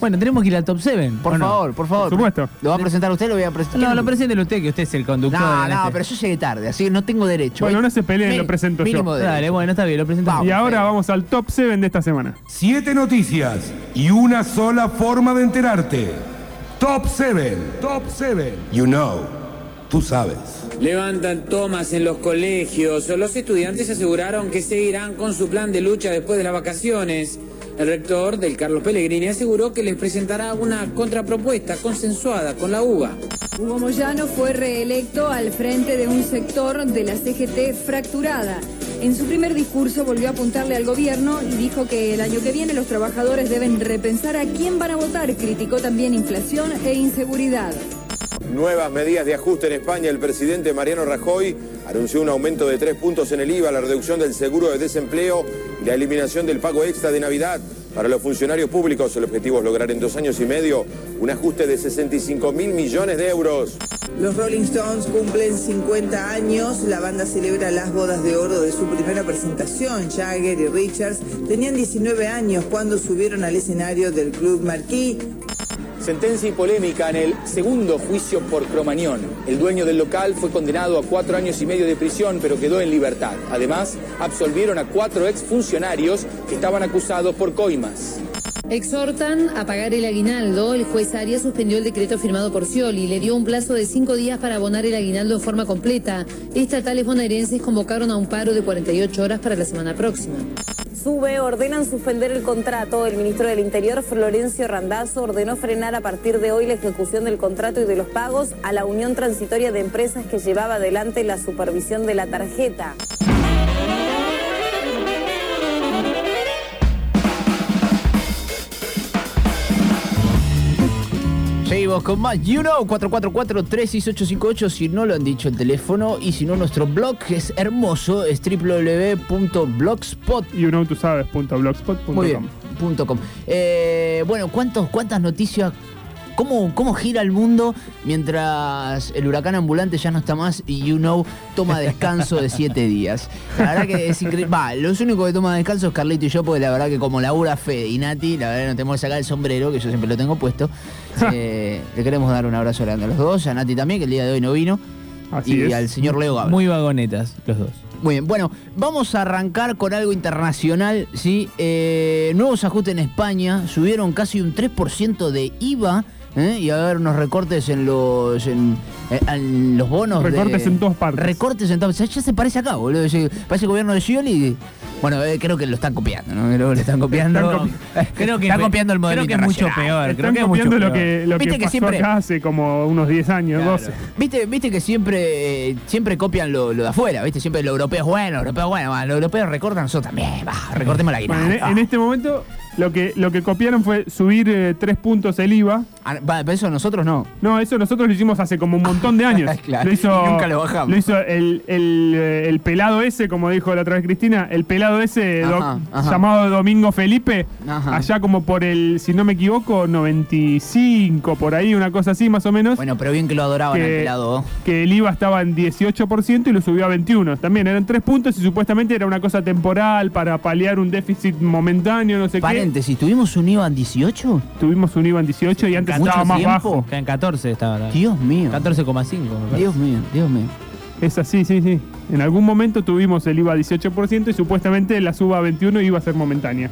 Bueno, tenemos que ir al top 7. Por favor, por favor. Por supuesto. ¿Lo va a presentar usted o lo voy a presentar? No, lo presente usted, que usted es el conductor. No, no, este- pero yo llegué tarde, así que no tengo derecho. Bueno, no se peleen, lo presento yo. Dale, bueno, está bien, lo presentamos. Vamos. Y ahora vamos al top 7 de esta semana. Siete noticias y una sola forma de enterarte. Top 7. Top 7. You know. Tú sabes. Levantan tomas en los colegios. Los estudiantes aseguraron que seguirán con su plan de lucha después de las vacaciones. El rector del Carlos Pellegrini aseguró que les presentará una contrapropuesta consensuada con la UBA. Hugo Moyano fue reelecto al frente de un sector de la CGT fracturada. En su primer discurso volvió a apuntarle al gobierno y dijo que el año que viene los trabajadores deben repensar a quién van a votar. Criticó también inflación e inseguridad. Nuevas medidas de ajuste en España. El presidente Mariano Rajoy anunció un aumento de tres puntos en el IVA, la reducción del seguro de desempleo y la eliminación del pago extra de Navidad. Para los funcionarios públicos, el objetivo es lograr en dos años y medio un ajuste de 65 mil millones de euros. Los Rolling Stones cumplen 50 años. La banda celebra las bodas de oro de su primera presentación. Jagger y Richards tenían 19 años cuando subieron al escenario del Club Marquis. Sentencia y polémica en el segundo juicio por Cromañón. El dueño del local fue condenado a cuatro años y medio de prisión, pero quedó en libertad. Además, absolvieron a cuatro exfuncionarios que estaban acusados por coimas. Exhortan a pagar el aguinaldo. El juez Arias suspendió el decreto firmado por Scioli. Le dio un plazo de cinco días para abonar el aguinaldo en forma completa. Estatales bonaerenses convocaron a un paro de 48 horas para la semana próxima. Sube, ordenan suspender el contrato. El ministro del Interior, Florencio Randazzo, ordenó frenar a partir de hoy la ejecución del contrato y de los pagos a la Unión Transitoria de Empresas que llevaba adelante la supervisión de la tarjeta. Seguimos con más. You know, 444-36858 si no lo han dicho el teléfono. Y si no, nuestro blog es hermoso, es www.blogspot. You know, tú sabes, punto blogspot.com. Punto com. Eh, bueno, ¿cuántos, ¿cuántas noticias? ¿Cómo, ¿Cómo gira el mundo mientras el huracán ambulante ya no está más y You Know toma descanso de siete días? La verdad que es increíble. Va, los únicos que toman descanso es Carlito y yo, porque la verdad que como labura Fede y Nati, la verdad que no tenemos que sacar el sombrero, que yo siempre lo tengo puesto. Eh, le queremos dar un abrazo grande a los dos, a Nati también, que el día de hoy no vino. Así y es. al señor Leo Gabra. Muy vagonetas, los dos. Muy bien, bueno, vamos a arrancar con algo internacional, ¿sí? Eh, nuevos ajustes en España, subieron casi un 3% de IVA, ¿eh? y haber unos recortes en los en, eh, en los bonos. de- Recortes en todas partes. Recortes en todas partes. Ya se parece acá, boludo. Parece el gobierno de Scioli. Bueno, eh, creo que lo están copiando, ¿no? Creo que lo están copiando. Están copi- Creo que están copiando el modelo creo que es mucho peor. Creo Están que es mucho lo que, lo Viste que pasó siempre- acá hace como unos 10 años, Claro. 12. ¿Viste, viste que siempre, eh, siempre copian lo, lo de afuera, ¿viste? Siempre los europeos, bueno, los europeos, bueno, va, los europeos recortan, nosotros también, va, recortemos la Bueno, guirnalda. en, en este momento lo que, lo que copiaron fue subir eh, tres puntos el IVA. Ah, va, pero eso nosotros no. No, eso nosotros lo hicimos hace como un montón de años. Claro, lo hizo, nunca lo bajamos. Lo hizo el, el, eh, el pelado ese, como dijo la otra vez Cristina, el pelado ese do- Ajá, ajá. llamado Domingo Felipe, Ajá. allá como por el, si no me equivoco, 95, por ahí, una cosa así más o menos. Bueno, pero bien que lo adoraban Que- al pelado. que el IVA estaba en 18% y lo subió a 21. También eran tres puntos y supuestamente era una cosa temporal para paliar un déficit momentáneo, no sé Paréntesis, ¿tuvimos un IVA en 18? qué. Tuvimos un IVA en 18 y antes ¿Mucho estaba más tiempo? bajo. Que en 14 estaba. Dios mío. 14,5. me parece. Dios mío, Dios mío. Es así, sí, sí. En algún momento tuvimos el IVA a 18% y supuestamente la suba a 21 iba a ser momentánea.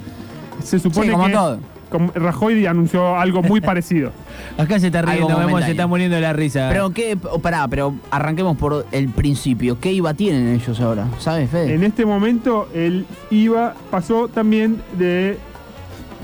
Se supone Sí, como que todo. como Rajoy anunció algo muy parecido. Acá se está riendo, vemos, se está muriendo de la risa. Pero qué, pará, pero arranquemos por el principio. ¿Qué IVA tienen ellos ahora? ¿Sabes, Fede? En este momento el IVA pasó también de...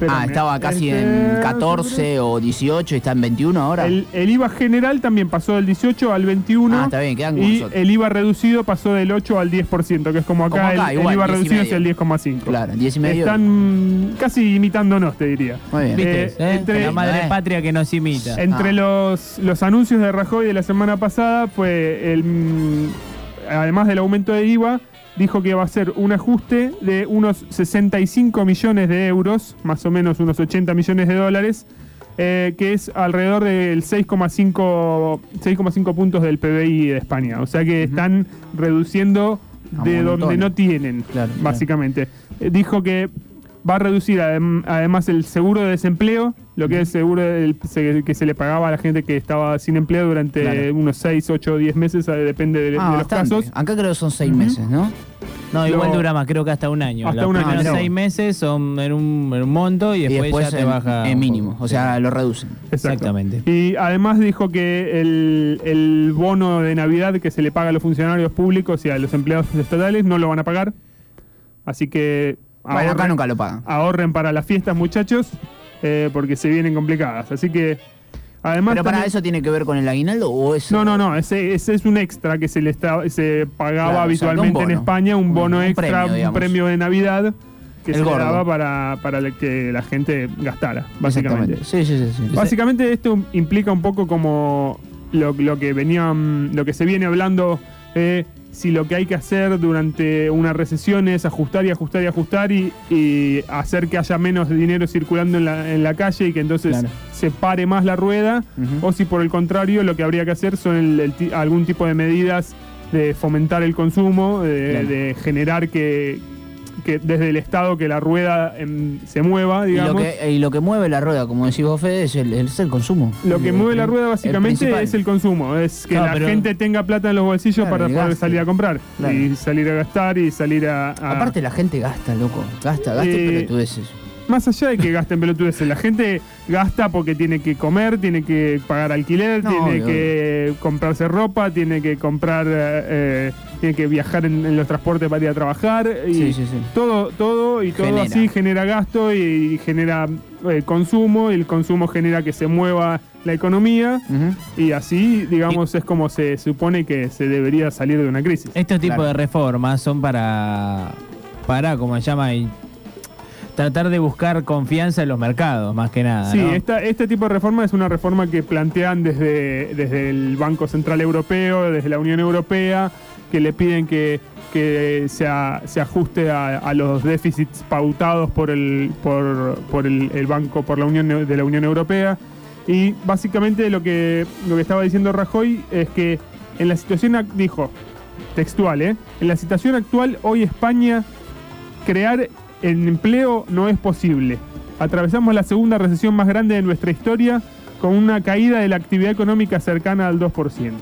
ah, estaba casi este- en 14 o 18 y está en 21 ahora. El, el IVA general también pasó del 18 al 21. Ah, está bien, quedan Y nosotros. el IVA reducido pasó del 8 al 10%, que es como acá, Como acá, el, IVA 10 y reducido es el 10,5. Claro, 10 y medio. Están casi imitándonos, te diría. Muy bien. ¿Viste? eh, ¿Eh? entre- la madre Eh. patria que nos imita. Entre Ah. los, los anuncios de Rajoy de la semana pasada fue el mm, además del aumento de IVA, dijo que va a ser un ajuste de unos 65 millones de euros, más o menos unos 80 millones de dólares, eh, que es alrededor del 6,5 6,5 puntos del PBI de España. O sea que están reduciendo de donde no tienen, Claro, básicamente. Eh, dijo que Va a reducir adem- además el seguro de desempleo, lo que es seguro del- se- que se le pagaba a la gente que estaba sin empleo durante Claro. unos 6, 8 o 10 meses, depende de, Ah, de los bastante. casos. Acá creo que son seis meses, ¿no? No, igual dura más, creo que hasta un año. Hasta Los un año. primeros seis meses son en un, en un monto y Y después, después ya te en, baja. en mínimo, o sea, lo reducen. Exacto. Exactamente. Y además dijo que el, el bono de Navidad que se le paga a los funcionarios públicos y a los empleados estatales no lo van a pagar. Así que Bueno, acá nunca lo pagan. ahorren para las fiestas, muchachos, eh, porque se vienen complicadas. Así que, además. ¿Pero para también- eso tiene que ver con el aguinaldo o eso? No, no, no, ese, ese es un extra que se le está, se pagaba Claro, habitualmente o sea, un en. España, un bono un extra, premio, un premio de Navidad que El se gordo. le daba para, para que la gente gastara, básicamente. Sí, sí, sí. sí. Básicamente esto implica un poco como lo, lo que venían, lo que se viene hablando, eh, si lo que hay que hacer durante una recesión es ajustar y ajustar y ajustar y, y hacer que haya menos dinero circulando en la, en la calle y que entonces Claro. se pare más la rueda, o si por el contrario lo que habría que hacer son el- el algún tipo de medidas de fomentar el consumo, de, Claro. de generar que, que desde el Estado que la rueda em, se mueva, Y lo, digamos. que, y lo que mueve la rueda, como decís vos, Fede, es el, es el consumo. Lo que El- mueve la rueda básicamente es el consumo, es que Claro, la pero- gente tenga plata en los bolsillos Claro, para poder gaste. salir a comprar Claro. y salir a gastar y salir a... a- Aparte la gente gasta, loco. Gasta, gasta Eh, pelotudeces. Más allá de que gasten pelotudeces, la gente gasta porque tiene que comer, tiene que pagar alquiler, No, tiene obvio, que comprarse ropa, tiene que comprar, eh, eh, tiene que viajar en, en los transportes para ir a trabajar y Sí, sí, sí. todo, todo y todo Genera. así genera gasto y genera eh, consumo y el consumo genera que se mueva la economía. Y así, digamos, es como se supone que se debería salir de una crisis. Estos tipos Claro. de reformas son para, para, como se llama, tratar de buscar confianza en los mercados, más que nada. Sí, ¿no? esta- este tipo de reforma es una reforma que plantean desde, desde el Banco Central Europeo, desde la Unión Europea, que le piden que, que se, a- se ajuste a, a los déficits pautados por el, por, por el, el Banco, por la Unión de la Unión Europea. Y básicamente lo que, lo que estaba diciendo Rajoy es que en la situación, ac- dijo, textual, ¿eh? En la situación actual, hoy España crear el empleo no es posible. Atravesamos la segunda recesión más grande de nuestra historia con una caída de la actividad económica cercana al 2%.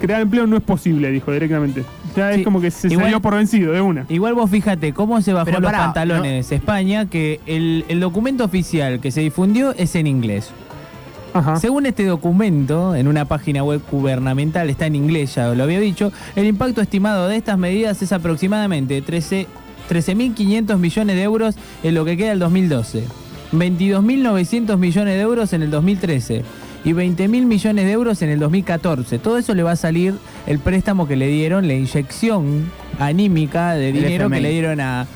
Crear empleo no es posible, dijo directamente. Ya es como que se igual- salió por vencido de una. Igual vos fíjate cómo se bajó Pero los pará, pantalones España, que el, el documento oficial que se difundió es en inglés. Ajá. Según este documento, en una página web gubernamental, está en inglés, ya lo había dicho, el impacto estimado de estas medidas es aproximadamente 13 13.500 millones de euros en lo que queda del 2012, 22.900 millones de euros en el 2013 y 20.000 millones de euros en el 2014. Todo eso le va a salir el préstamo que le dieron, la inyección anímica de El dinero que le dieron a,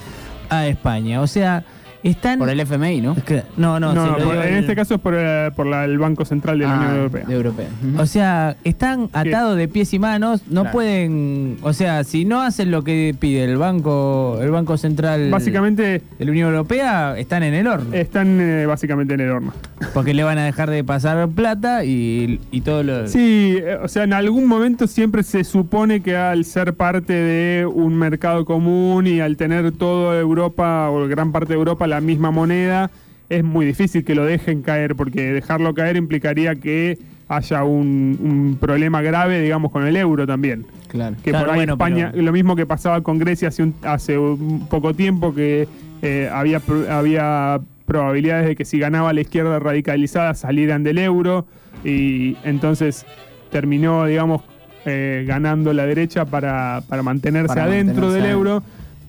a España. O sea, están... Por el FMI, ¿no? Es que- No, no, No, se no, por- en el- este caso es por, eh, por la- el Banco Central de la Ah, Unión Europea. De europea. O sea, están atados de pies y manos, no Claro. pueden, o sea, si no hacen lo que pide el banco, el banco central Básicamente de la Unión Europea, están en el horno, están eh, básicamente en el horno. porque le van a dejar de pasar plata y, y todo lo. Sí, eh, o sea, en algún momento siempre se supone que al ser parte de un mercado común y al tener toda Europa o gran parte de Europa la misma moneda, es muy difícil que lo dejen caer, porque dejarlo caer implicaría que haya un, un problema grave, digamos, con el euro también. Claro. Que Claro, por ahí bueno, España, pero- lo mismo que pasaba con Grecia hace un, hace un poco tiempo, que eh, había, había probabilidades de que si ganaba la izquierda radicalizada salieran del euro y entonces terminó, digamos, eh, ganando la derecha para, para mantenerse Para adentro mantenerse del euro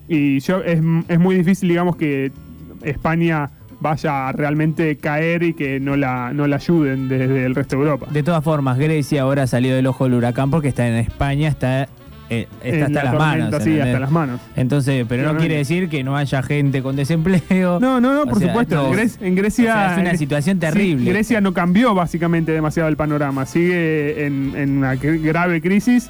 y yo es, es muy difícil, digamos, que España vaya a realmente caer y que no la, no la ayuden desde el resto de Europa. De todas formas, Grecia ahora salió del ojo del huracán porque está en España, está, eh, está hasta la las manos. sí, hasta las manos. Entonces, pero no quiere decir que no haya gente con desempleo. No, no, no, O por sea, supuesto. no. En, Gre- en Grecia. O sea, es una situación sí, terrible. Grecia no cambió básicamente demasiado el panorama. Sigue en, en una grave crisis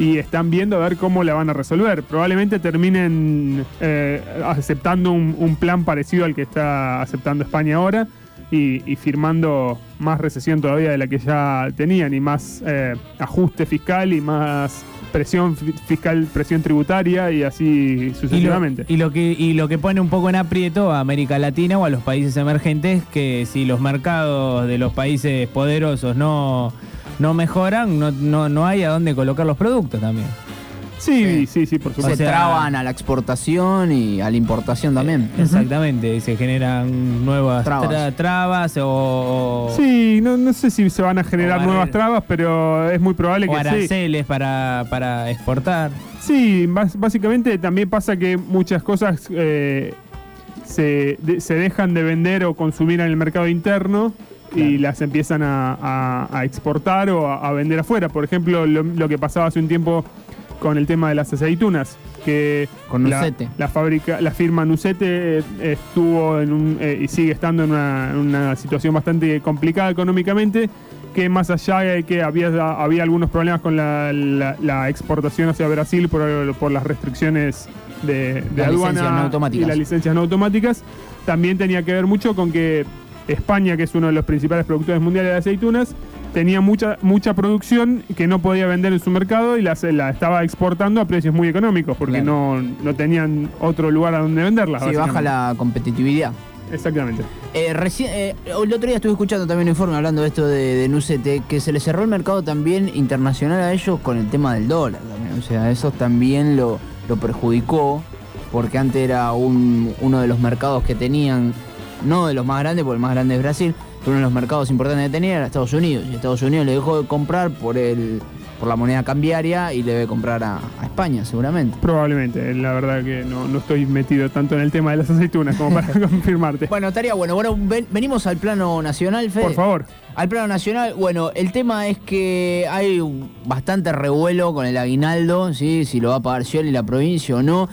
y están viendo a ver cómo la van a resolver. Probablemente terminen eh, aceptando un, plan parecido al que está aceptando España ahora y, firmando más recesión todavía de la que ya tenían y más eh, ajuste fiscal y más presión fi- fiscal, presión tributaria y así sucesivamente. y lo que y lo que pone un poco en aprieto a América Latina o a los países emergentes que si los mercados de los países poderosos no no mejoran no, no, no hay a dónde colocar los productos también sí, sí, sí, por Se supuesto. sea- traban a la exportación y a la importación también. exactamente se generan nuevas Trabas. tra- trabas o, Sí, no, no sé si se van a generar nuevas trabas, pero es muy probable o que sí. aranceles para, para exportar Sí, básicamente también pasa que muchas cosas eh, se, de- se dejan de vender o consumir en el mercado interno y las empiezan a, a- a exportar o a, a vender afuera. Por ejemplo, lo, lo que pasaba hace un tiempo con el tema de las aceitunas, que Con la, Nucete. la fábrica, la firma Nucete eh, estuvo en un, eh, y sigue estando en una, situación bastante complicada económicamente, que más allá de que había, había algunos problemas con la, la- la exportación hacia Brasil por, por las restricciones de, de no aduana y las licencias no automáticas, también tenía que ver mucho con que España, que es uno de los principales productores mundiales de aceitunas, tenía mucha mucha producción que no podía vender en su mercado y la, la estaba exportando a precios muy económicos porque no, no tenían otro lugar a donde venderla. Sí, baja la competitividad. Exactamente. Eh, recién, eh, el otro día estuve escuchando también un informe hablando de esto de, de Nucete, que se le cerró el mercado también internacional a ellos con el tema del dólar también. O sea, eso también lo, lo perjudicó, porque antes era un- uno de los mercados que tenían, no de los más grandes, porque el más grande es Brasil, pero uno de los mercados importantes que tenía era Estados Unidos. Y Estados Unidos le dejó de comprar por el por la moneda cambiaria y le debe comprar a, a España, seguramente. Probablemente, la verdad que no, no estoy metido tanto en el tema de las aceitunas como para confirmarte. Bueno, estaría bueno. Bueno, ven- venimos al plano nacional, Fede. Por favor. Al plano nacional, bueno, el tema es que hay bastante revuelo con el aguinaldo, ¿sí? si lo va a pagar Scioli la provincia o no.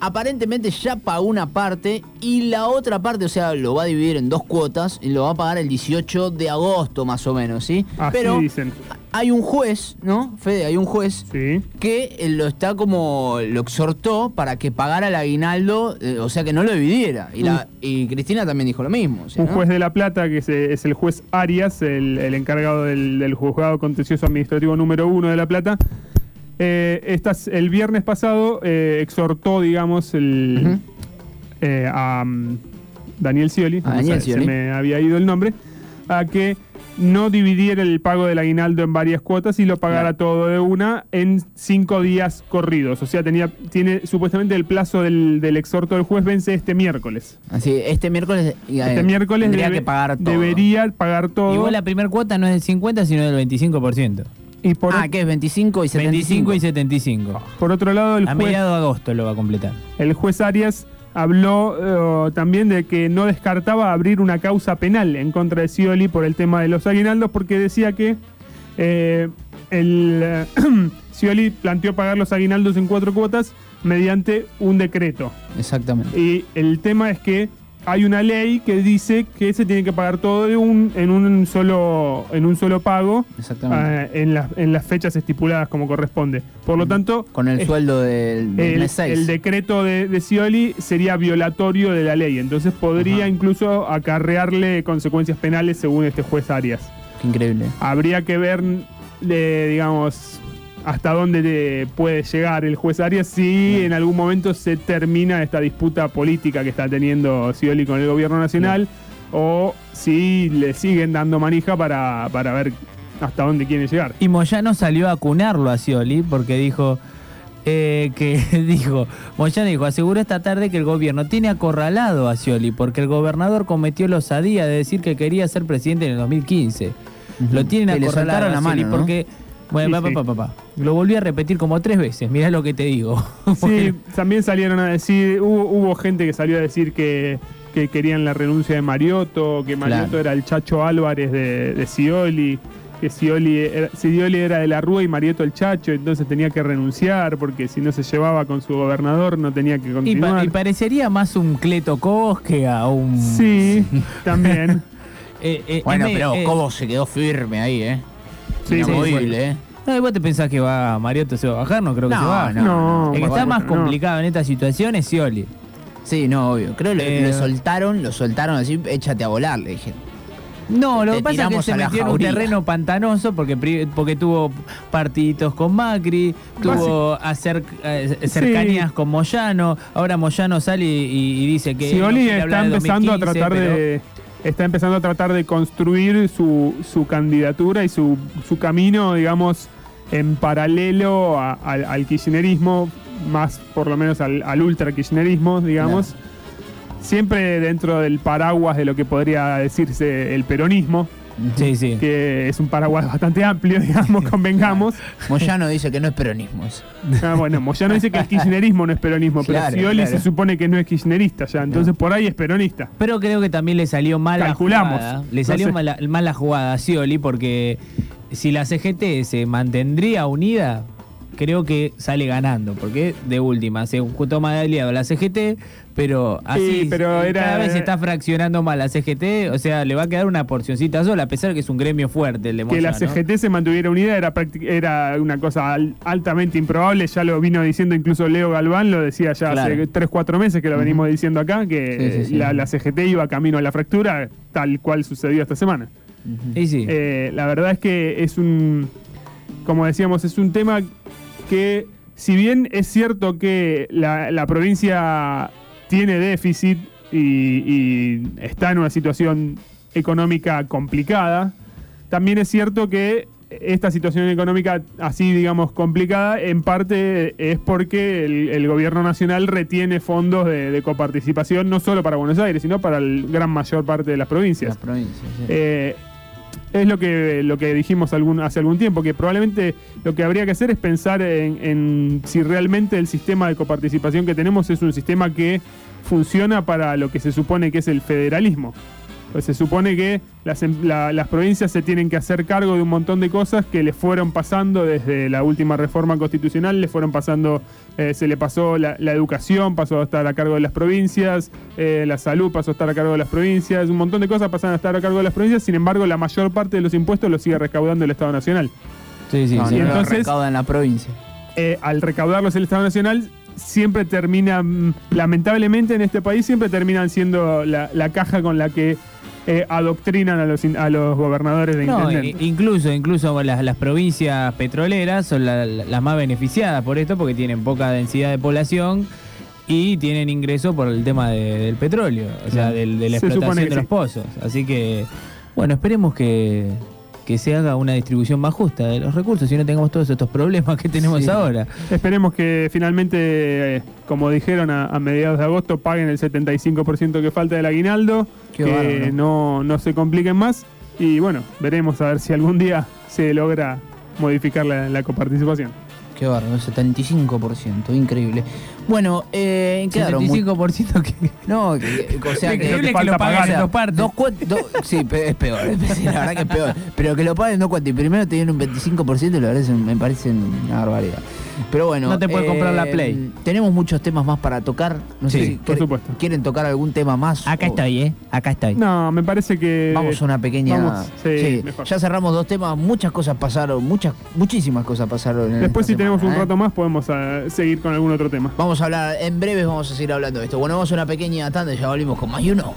Aparentemente ya pagó una parte y la otra parte, o sea, lo va a dividir en dos cuotas y lo va a pagar el 18 de agosto más o menos, ¿sí? Así Pero dicen. hay un juez, ¿no? Fede, hay un juez Sí. que eh, lo está como, lo exhortó para que pagara el aguinaldo, eh, o sea, que no lo dividiera. Y, la, y Cristina también dijo lo mismo. Un ¿no? juez de La Plata, que es, es el juez Arias, el, el encargado del, del juzgado contencioso administrativo número uno de La Plata, eh, estas- el viernes pasado eh, exhortó, digamos, el, eh, a mm, Daniel Scioli, A no Daniel Scioli. se me había ido el nombre, a que no dividiera el pago del aguinaldo en varias cuotas y lo pagara Claro. todo de una en cinco días corridos. O sea, tenía, tiene supuestamente el plazo del, del exhorto del juez vence este miércoles. Así, este miércoles, eh, Este miércoles tendría debe- que pagar todo. debería pagar todo. igual la primera cuota no es del 50 sino del 25% Y por, Ah, que es 25 y 75. 25 y 75 por otro lado, el a juez, mediados de agosto lo va a completar el juez Arias habló eh, también de que no descartaba abrir una causa penal en contra de Scioli por el tema de los aguinaldos, porque decía que eh, el eh, Scioli planteó pagar los aguinaldos en cuatro cuotas mediante un decreto. Exactamente. Y el tema es que hay una ley que dice que se tiene que pagar todo de un, en un solo en un solo pago Exactamente. eh, en, las- en las fechas estipuladas como corresponde. Por lo tanto, Con el es- sueldo del, del el, mes 6. el decreto de, de Scioli sería violatorio de la ley, entonces podría Ajá. incluso acarrearle consecuencias penales según este juez Arias. Qué increíble. Habría que ver, eh, digamos, hasta dónde te puede llegar el juez Arias si en algún momento se termina esta disputa política que está teniendo Scioli con el gobierno nacional o si le siguen dando manija para, para ver hasta dónde quieren llegar. Y Moyano salió a acunarlo a Scioli porque dijo eh, que dijo, Moyano dijo, aseguró esta tarde que el gobierno tiene acorralado a Scioli porque el gobernador cometió la osadía de decir que quería ser presidente en el 2015. Lo tienen Que acorralado a Scioli mano, ¿no? Bueno, Sí, pa, sí. pa, pa, pa, pa. Lo volví a repetir como tres veces, mirá lo que te digo. Sí, también salieron a decir, hubo, hubo gente que salió a decir que, que querían la renuncia de Mariotto, que Mariotto Claro. era el Chacho Álvarez de, de Scioli, que Scioli era, Scioli era de la Rúa y Mariotto el Chacho, entonces tenía que renunciar porque si no se llevaba con su gobernador no tenía que Y, pa- continuar. y parecería más un Cleto Cos que a un... sí, también. Eh, eh, Bueno, pero eh, Cobo se quedó firme ahí, ¿eh? Sí, Inamovible, ¿eh? No, y vos te pensás que va Mariotto se va a bajar, no creo que No, se va. no, No, El que está más complicado en esta situación es Scioli. Sí, no, obvio. Creo que Eh, lo, lo soltaron, lo soltaron así, échate a volar, le dije. No, lo que pasa es que se metió en un terreno pantanoso porque, porque tuvo partiditos con Macri, tuvo acer- eh, cercanías con Moyano. Ahora Moyano sale y, y dice que. Scioli no quiere está empezando a 2015, tratar pero- de está empezando a tratar de construir su, su candidatura y su, su camino, digamos, en paralelo a- al, al kirchnerismo, más por lo menos al, al ultra kirchnerismo, digamos. Siempre dentro del paraguas de lo que podría decirse el peronismo, Sí, sí. que es un paraguas bastante amplio, digamos, convengamos. Moyano dice que no es peronismo eso. Ah, bueno, Moyano dice que el kirchnerismo no es peronismo, Claro, pero Scioli claro. se supone que no es kirchnerista ya, entonces por ahí es peronista. Pero creo que también le salió mal la Calculamos. jugada. Le salió sé. mala- mal la jugada a Scioli porque si la CGT se mantendría unida, creo que sale ganando. Porque de última, se toma de aliado la CGT, pero así Sí, pero era- cada vez se está fraccionando más la CGT. O sea, le va a quedar una porcioncita sola, a pesar de que es un gremio fuerte el de que la. CGT se mantuviera unida era, era una cosa al- altamente improbable, ya lo vino diciendo incluso Leo Galván, lo decía ya hace Claro. 3, 4 meses que lo venimos diciendo acá, que Sí, sí, sí. La, la CGT iba camino a la fractura, tal cual sucedió esta semana. Y sí. Eh, la verdad es que es un, como decíamos, es un tema que si bien es cierto que la, la provincia tiene déficit y, y está en una situación económica complicada, también es cierto que esta situación económica así, digamos, complicada, en parte es porque el, el gobierno nacional retiene fondos de, de coparticipación, no solo para Buenos Aires, sino para la gran mayor parte de las provincias. Las provincias. sí. Eh, es lo que, lo que dijimos algún, hace algún tiempo, que probablemente lo que habría que hacer es pensar en, en si realmente el sistema de coparticipación que tenemos es un sistema que funciona para lo que se supone que es el federalismo. Pues se supone que las, em- la- las provincias se tienen que hacer cargo de un montón de cosas que les fueron pasando desde la última reforma constitucional, les fueron pasando, eh, se le pasó la, la educación, pasó a estar a cargo de las provincias, eh, la salud pasó a estar a cargo de las provincias, un montón de cosas pasaron a estar a cargo de las provincias, sin embargo la mayor parte de los impuestos los sigue recaudando el Estado Nacional. Sí, sí, No, sí. entonces- recauda en la provincia. Eh, al recaudarlos el Estado Nacional, siempre termina, lamentablemente en este país, siempre terminan siendo la, la caja con la que eh, adoctrinan a los, in- a los gobernadores de No, incluso, incluso las, las provincias petroleras son la- la- las más beneficiadas por esto porque tienen poca densidad de población y tienen ingreso por el tema de- del petróleo, o sea, del- de la Se explotación de los pozos. Así que, bueno, esperemos que, que se haga una distribución más justa de los recursos y no tengamos todos estos problemas que tenemos Sí. ahora. Esperemos que finalmente, eh, como dijeron a, a mediados de agosto, paguen el 75% que falta del aguinaldo, Qué que no, no se compliquen más. Y bueno, veremos a ver si algún día se logra modificar la, la coparticipación. Qué bárbaro, 75%, increíble. Bueno, eh, ¿en? Muy- 75% que... No, que- o sea que... Que falta lo paguen pagar, en ¿no? dos partes. Dos sí, pe- es peor, sí, la verdad que es peor. Pero que lo paguen dos cuantos y primero te dieron un 25%, la verdad es- me parece una barbaridad. Pero bueno. No te puede comprar la Play. Tenemos muchos temas más para tocar. No sé si por quiere- supuesto. quieren tocar algún tema más. Acá o- estoy, ¿eh? Acá estoy. No, me parece que. Vamos a una pequeña. Vamos, sí, mejor. ya cerramos dos temas, muchas cosas pasaron, muchas, muchísimas cosas pasaron. en Después, si tenemos un ¿eh? rato más, podemos eh, seguir con algún otro tema. Vamos a hablar, en breves vamos a seguir hablando de esto. Bueno, vamos a una pequeña tanda y ya volvimos con más y uno.